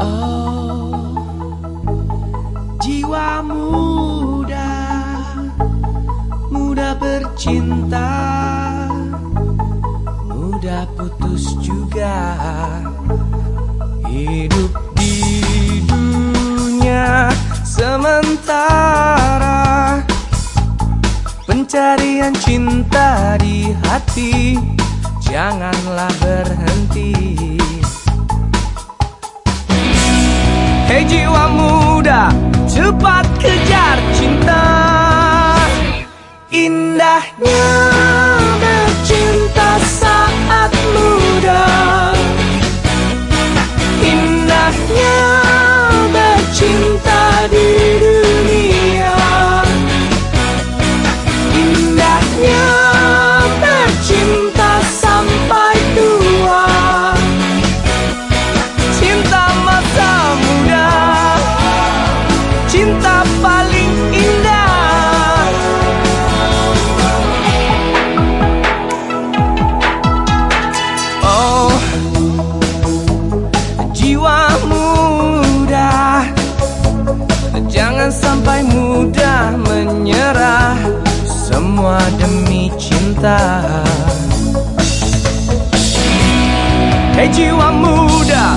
Oh, jiwa muda, muda bercinta, muda putus juga. Hidup di dunia sementara, pencarian cinta di hati, janganlah berhenti. Hei jiwa muda Cepat kejar cinta. Indahnya cinta Hei jiwa muda